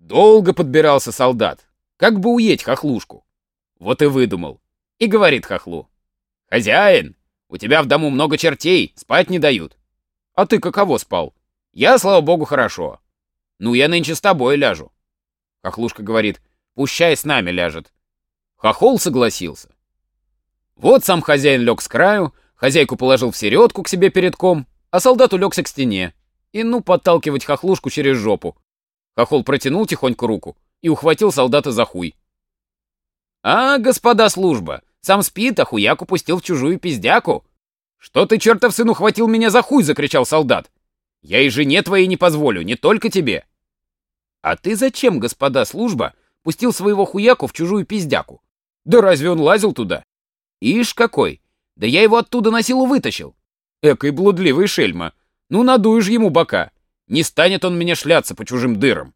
Долго подбирался солдат, как бы уеть хохлушку. Вот и выдумал. И говорит хохлу. «Хозяин, у тебя в дому много чертей, спать не дают». «А ты каково спал?» «Я, слава богу, хорошо». «Ну, я нынче с тобой ляжу». Хохлушка говорит. «Пущай с нами ляжет». Хохол согласился. Вот сам хозяин лег с краю, хозяйку положил в середку к себе перед ком, а солдат улегся к стене. И ну подталкивать хохлушку через жопу. Хохол протянул тихонько руку и ухватил солдата за хуй. «А, господа служба, сам спит, а хуяк упустил в чужую пиздяку!» «Что ты, чертов сын, ухватил меня за хуй?» — закричал солдат. «Я и жене твоей не позволю, не только тебе!» «А ты зачем, господа служба, пустил своего хуяку в чужую пиздяку? Да разве он лазил туда? Ишь какой! Да я его оттуда на силу вытащил! Экой блудливый шельма! Ну надуешь ему бока! Не станет он меня шляться по чужим дырам!»